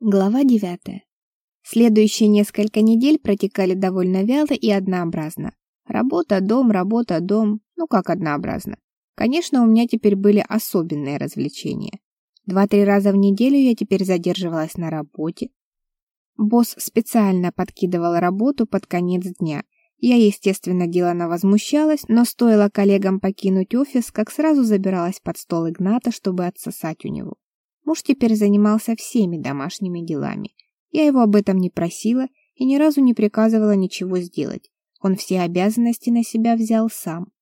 Глава 9. Следующие несколько недель протекали довольно вяло и однообразно. Работа, дом, работа, дом. Ну как однообразно? Конечно, у меня теперь были особенные развлечения. Два-три раза в неделю я теперь задерживалась на работе. Босс специально подкидывал работу под конец дня. Я, естественно, делано возмущалась, но стоило коллегам покинуть офис, как сразу забиралась под стол Игната, чтобы отсосать у него. Муж теперь занимался всеми домашними делами. Я его об этом не просила и ни разу не приказывала ничего сделать. Он все обязанности на себя взял сам.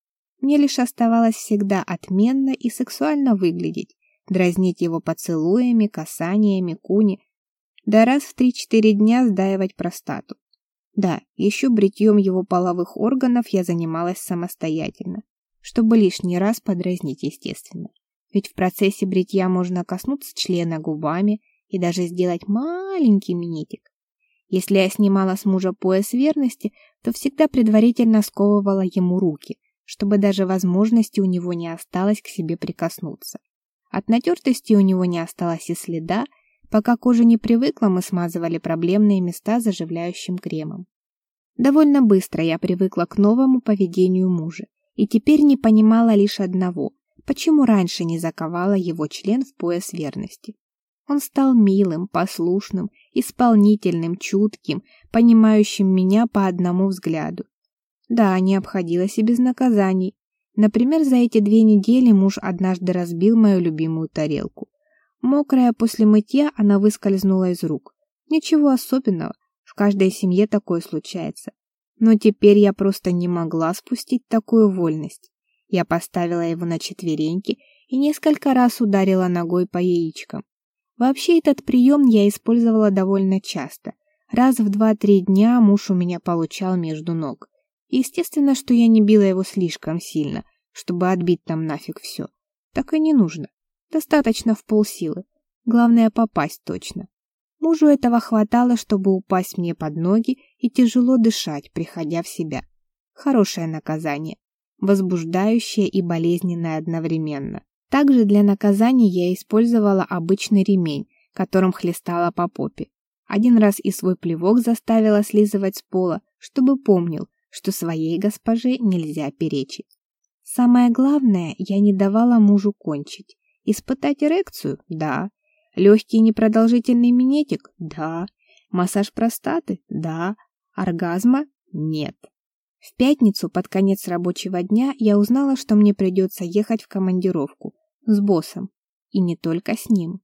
Мне лишь оставалось всегда отменно и сексуально выглядеть, дразнить его поцелуями, касаниями, куни, да раз в три-четыре дня сдаивать простату. Да, еще бритьем его половых органов я занималась самостоятельно, чтобы лишний раз подразнить, естественно ведь в процессе бритья можно коснуться члена губами и даже сделать маленький минетик. Если я снимала с мужа пояс верности, то всегда предварительно сковывала ему руки, чтобы даже возможности у него не осталось к себе прикоснуться. От натертости у него не осталось и следа, пока кожа не привыкла, мы смазывали проблемные места заживляющим кремом. Довольно быстро я привыкла к новому поведению мужа и теперь не понимала лишь одного почему раньше не заковала его член в пояс верности. Он стал милым, послушным, исполнительным, чутким, понимающим меня по одному взгляду. Да, не обходилось и без наказаний. Например, за эти две недели муж однажды разбил мою любимую тарелку. Мокрая после мытья, она выскользнула из рук. Ничего особенного, в каждой семье такое случается. Но теперь я просто не могла спустить такую вольность. Я поставила его на четвереньки и несколько раз ударила ногой по яичкам. Вообще этот прием я использовала довольно часто. Раз в два-три дня муж у меня получал между ног. Естественно, что я не била его слишком сильно, чтобы отбить там нафиг все. Так и не нужно. Достаточно в полсилы. Главное попасть точно. Мужу этого хватало, чтобы упасть мне под ноги и тяжело дышать, приходя в себя. Хорошее наказание возбуждающее и болезненное одновременно. Также для наказания я использовала обычный ремень, которым хлестала по попе. Один раз и свой плевок заставила слизывать с пола, чтобы помнил, что своей госпоже нельзя перечить. Самое главное, я не давала мужу кончить. Испытать эрекцию? Да. Легкий непродолжительный минетик? Да. Массаж простаты? Да. Оргазма? Нет. В пятницу под конец рабочего дня я узнала, что мне придется ехать в командировку с боссом, и не только с ним.